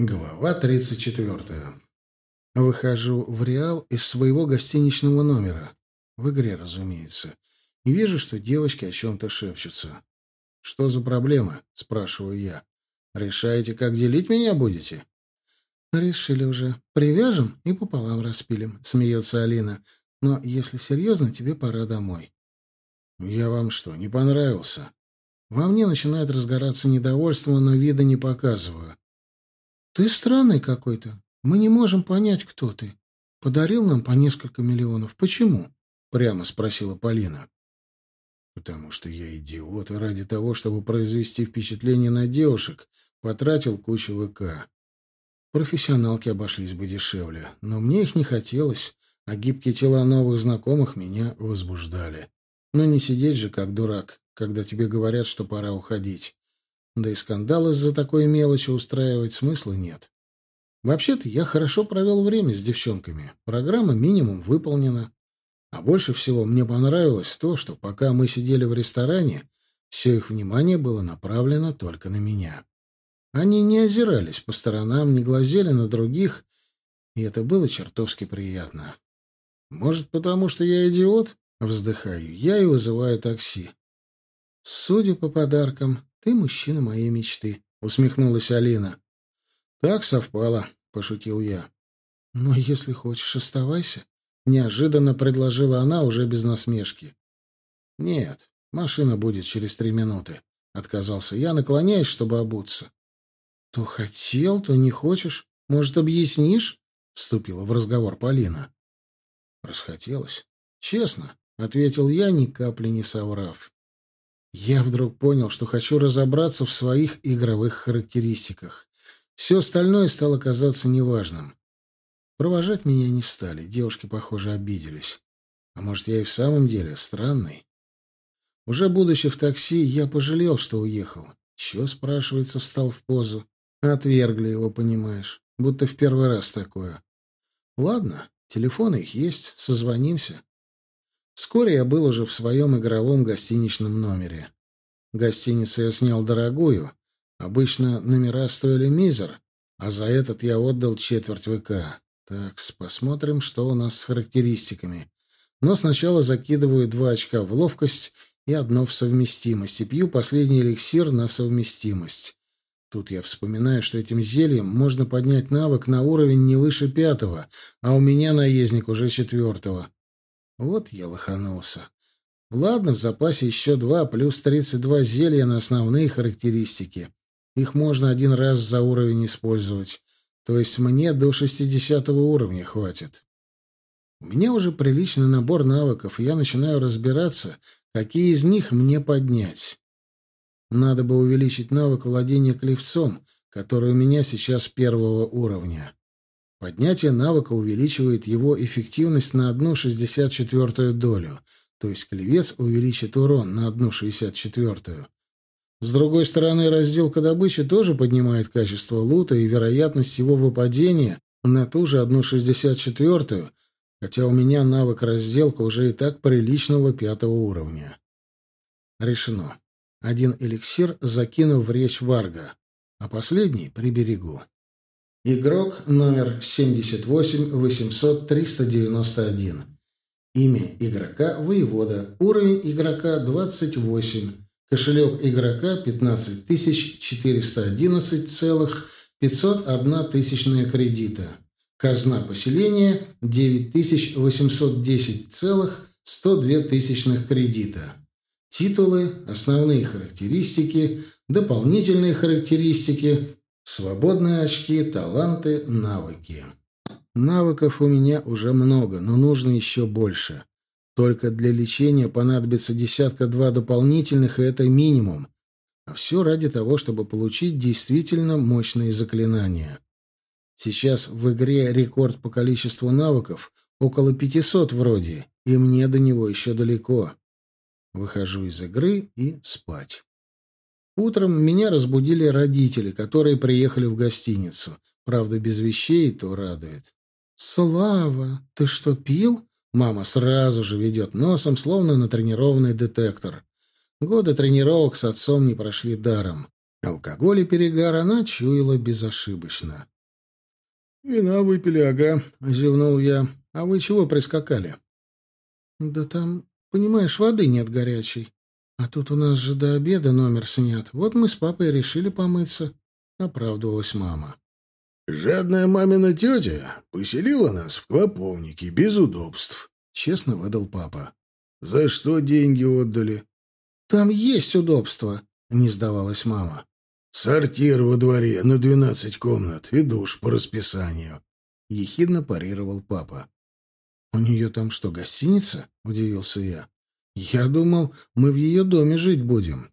Глава 34. Выхожу в Реал из своего гостиничного номера. В игре, разумеется. И вижу, что девочки о чем-то шепчутся. «Что за проблема?» — спрашиваю я. «Решаете, как делить меня будете?» «Решили уже. Привяжем и пополам распилим», — смеется Алина. «Но, если серьезно, тебе пора домой». «Я вам что, не понравился?» Во мне начинает разгораться недовольство, но вида не показываю. «Ты странный какой-то. Мы не можем понять, кто ты. Подарил нам по несколько миллионов. Почему?» — прямо спросила Полина. «Потому что я идиот, и ради того, чтобы произвести впечатление на девушек, потратил кучу ВК. Профессионалки обошлись бы дешевле, но мне их не хотелось, а гибкие тела новых знакомых меня возбуждали. Но не сидеть же как дурак, когда тебе говорят, что пора уходить. Да и скандал из-за такой мелочи устраивать смысла нет. Вообще-то я хорошо провел время с девчонками. Программа минимум выполнена. А больше всего мне понравилось то, что пока мы сидели в ресторане, все их внимание было направлено только на меня. Они не озирались по сторонам, не глазели на других, и это было чертовски приятно. Может, потому что я идиот? Вздыхаю я и вызываю такси. Судя по подаркам, ты мужчина моей мечты, усмехнулась Алина. Так совпало, пошутил я. Но если хочешь, оставайся, неожиданно предложила она уже без насмешки. Нет, машина будет через три минуты, отказался я, наклоняясь, чтобы обуться. То хотел, то не хочешь. Может, объяснишь? Вступила в разговор Полина. Расхотелось. Честно, ответил я, ни капли не соврав. Я вдруг понял, что хочу разобраться в своих игровых характеристиках. Все остальное стало казаться неважным. Провожать меня не стали, девушки, похоже, обиделись. А может, я и в самом деле странный? Уже будучи в такси, я пожалел, что уехал. Чего, спрашивается, встал в позу? Отвергли его, понимаешь. Будто в первый раз такое. Ладно, телефоны их есть, созвонимся. Вскоре я был уже в своем игровом гостиничном номере. Гостиницу я снял дорогую. Обычно номера стоили мизер, а за этот я отдал четверть ВК. Так, посмотрим, что у нас с характеристиками. Но сначала закидываю два очка в ловкость и одно в совместимость, и пью последний эликсир на совместимость. Тут я вспоминаю, что этим зельем можно поднять навык на уровень не выше пятого, а у меня наездник уже четвертого. Вот я лоханулся. Ладно, в запасе еще два, плюс тридцать два зелья на основные характеристики. Их можно один раз за уровень использовать. То есть мне до шестидесятого уровня хватит. У меня уже приличный набор навыков, и я начинаю разбираться, какие из них мне поднять. Надо бы увеличить навык владения клевцом, который у меня сейчас первого уровня. Поднятие навыка увеличивает его эффективность на одну шестьдесят четвертую долю, то есть клевец увеличит урон на одну шестьдесят четвертую. С другой стороны, разделка добычи тоже поднимает качество лута и вероятность его выпадения на ту же одну шестьдесят четвертую, хотя у меня навык разделка уже и так приличного пятого уровня. Решено. Один эликсир закину в речь Варга, а последний приберегу. Игрок номер 78-800-391. Имя игрока – Воевода. Уровень игрока – 28. Кошелек игрока – 15411,501 тысячная кредита. Казна поселения – 9810,102 тысячных кредита. Титулы, основные характеристики, дополнительные характеристики, свободные очки, таланты, навыки. Навыков у меня уже много, но нужно еще больше. Только для лечения понадобится десятка-два дополнительных, и это минимум. А все ради того, чтобы получить действительно мощные заклинания. Сейчас в игре рекорд по количеству навыков около 500 вроде, и мне до него еще далеко. Выхожу из игры и спать. Утром меня разбудили родители, которые приехали в гостиницу. Правда, без вещей, то радует. «Слава, ты что, пил?» Мама сразу же ведет носом, словно натренированный детектор. Годы тренировок с отцом не прошли даром. Алкоголь и перегар она чуяла безошибочно. «Вина выпили, ага», — зевнул я. «А вы чего прискакали?» «Да там, понимаешь, воды нет горячей. А тут у нас же до обеда номер снят. Вот мы с папой решили помыться», — оправдывалась мама. «Жадная мамина тетя поселила нас в клоповнике без удобств», — честно выдал папа. «За что деньги отдали?» «Там есть удобства», — не сдавалась мама. «Сортир во дворе на двенадцать комнат и душ по расписанию», — ехидно парировал папа. «У нее там что, гостиница?» — удивился я. «Я думал, мы в ее доме жить будем».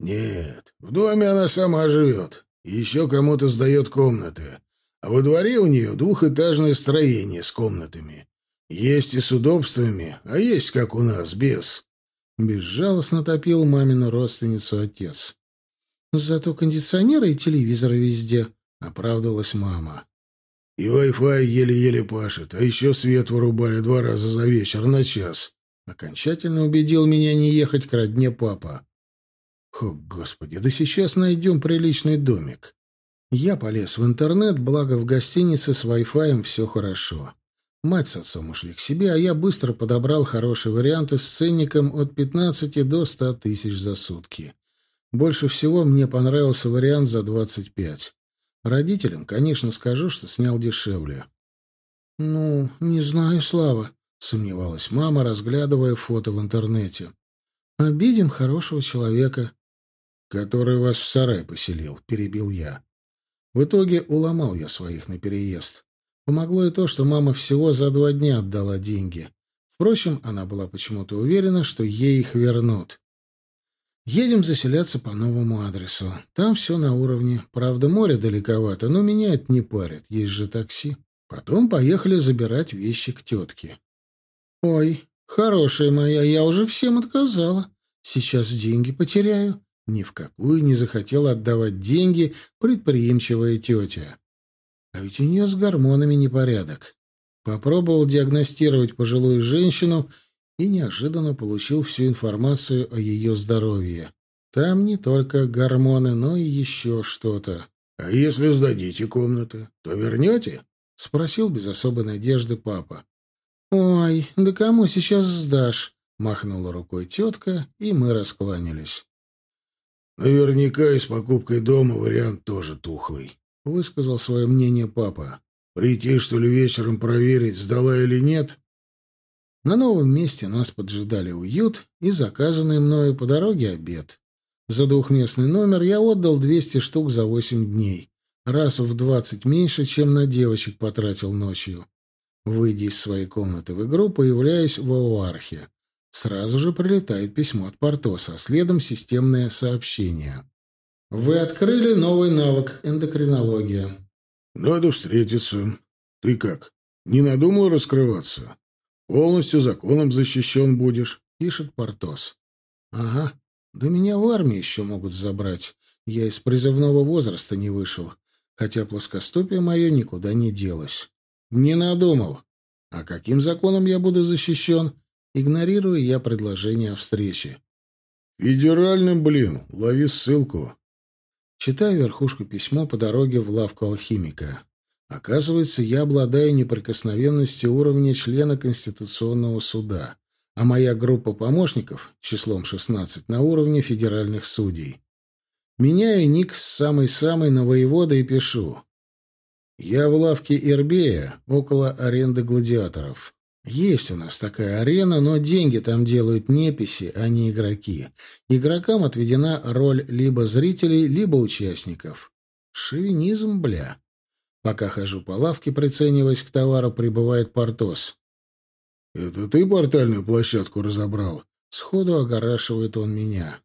«Нет, в доме она сама живет. еще кому-то сдает комнаты. А во дворе у нее двухэтажное строение с комнатами. Есть и с удобствами, а есть, как у нас, без». Безжалостно топил мамину родственницу отец. «Зато кондиционеры и телевизоры везде», — оправдывалась мама. И Wi-Fi еле-еле пашет, а еще свет вырубали два раза за вечер на час. Окончательно убедил меня не ехать к родне папа. О, господи, да сейчас найдем приличный домик. Я полез в интернет, благо в гостинице с Wi-Fi все хорошо. Мать с отцом ушли к себе, а я быстро подобрал хорошие варианты с ценником от 15 до 100 тысяч за сутки. Больше всего мне понравился вариант за 25. Родителям, конечно, скажу, что снял дешевле. «Ну, не знаю, Слава», — сомневалась мама, разглядывая фото в интернете. «Обидим хорошего человека». «Который вас в сарай поселил», — перебил я. В итоге уломал я своих на переезд. Помогло и то, что мама всего за два дня отдала деньги. Впрочем, она была почему-то уверена, что ей их вернут. Едем заселяться по новому адресу. Там все на уровне. Правда, море далековато, но меня это не парит. Есть же такси. Потом поехали забирать вещи к тетке. Ой, хорошая моя, я уже всем отказала. Сейчас деньги потеряю. Ни в какую не захотела отдавать деньги предприимчивая тетя. А ведь у нее с гормонами непорядок. Попробовал диагностировать пожилую женщину — и неожиданно получил всю информацию о ее здоровье. Там не только гормоны, но и еще что-то. — А если сдадите комнаты, то вернете? — спросил без особой надежды папа. — Ой, да кому сейчас сдашь? — махнула рукой тетка, и мы раскланялись. — Наверняка и с покупкой дома вариант тоже тухлый, — высказал свое мнение папа. — Прийти, что ли, вечером проверить, сдала или нет? На новом месте нас поджидали уют и заказанный мною по дороге обед. За двухместный номер я отдал 200 штук за 8 дней. Раз в 20 меньше, чем на девочек потратил ночью. Выйдя из своей комнаты в игру, появляюсь в Оуархе. Сразу же прилетает письмо от Портоса, а следом системное сообщение. Вы открыли новый навык эндокринология. Надо встретиться. Ты как, не надумал раскрываться? Полностью законом защищен будешь, — пишет Портос. — Ага, да меня в армии еще могут забрать. Я из призывного возраста не вышел, хотя плоскостопие мое никуда не делось. Не надумал. А каким законом я буду защищен? Игнорирую я предложение о встрече. Федеральным, блин, лови ссылку. Читаю верхушку письмо по дороге в лавку алхимика. Оказывается, я обладаю неприкосновенностью уровня члена Конституционного суда, а моя группа помощников, числом 16, на уровне федеральных судей. Меняю ник с самой-самой на воевода и пишу. Я в лавке Ирбея, около аренды гладиаторов. Есть у нас такая арена, но деньги там делают неписи, а не игроки. Игрокам отведена роль либо зрителей, либо участников. Шовинизм, бля. Пока хожу по лавке, прицениваясь к товару, прибывает Портос. «Это ты портальную площадку разобрал?» Сходу огорашивает он меня.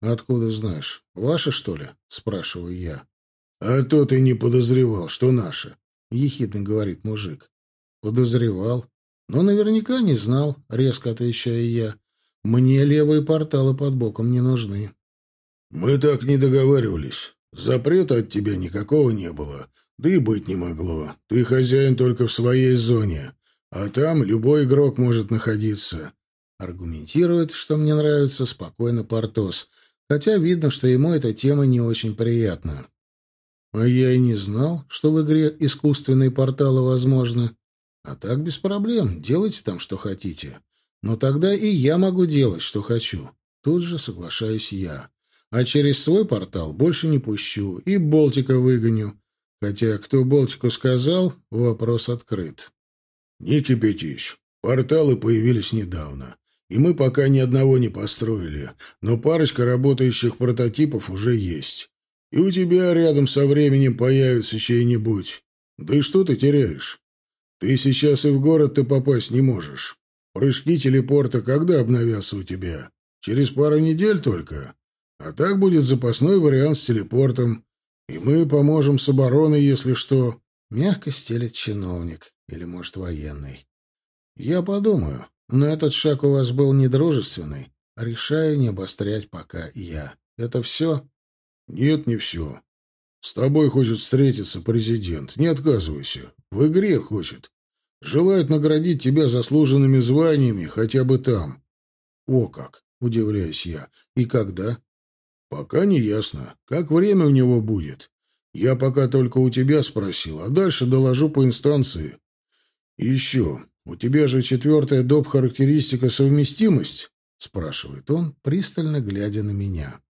«Откуда знаешь? Ваша, что ли?» — спрашиваю я. «А то ты не подозревал, что наша», — ехидно говорит мужик. «Подозревал. Но наверняка не знал», — резко отвечаю я. «Мне левые порталы под боком не нужны». «Мы так не договаривались. Запрета от тебя никакого не было. Да и быть не могло. Ты хозяин только в своей зоне, а там любой игрок может находиться. Аргументирует, что мне нравится спокойно Портос, хотя видно, что ему эта тема не очень приятна. А я и не знал, что в игре искусственные порталы возможны. А так без проблем, делайте там, что хотите. Но тогда и я могу делать, что хочу. Тут же соглашаюсь я. А через свой портал больше не пущу и Болтика выгоню. Хотя кто Болтику сказал, вопрос открыт. Не кипятись. Порталы появились недавно. И мы пока ни одного не построили. Но парочка работающих прототипов уже есть. И у тебя рядом со временем появится чей-нибудь. Да и что ты теряешь? Ты сейчас и в город-то попасть не можешь. Прыжки телепорта когда обновятся у тебя? Через пару недель только? А так будет запасной вариант с телепортом. И мы поможем с обороной, если что. Мягко стелит чиновник. Или, может, военный. Я подумаю. Но этот шаг у вас был недружественный. Решаю не обострять пока я. Это все? Нет, не все. С тобой хочет встретиться президент. Не отказывайся. В игре хочет. Желает наградить тебя заслуженными званиями хотя бы там. О как! Удивляюсь я. И когда? Пока не ясно. Как время у него будет? Я пока только у тебя спросил, а дальше доложу по инстанции. Еще, у тебя же четвертая доп. характеристика совместимость? Спрашивает он, пристально глядя на меня.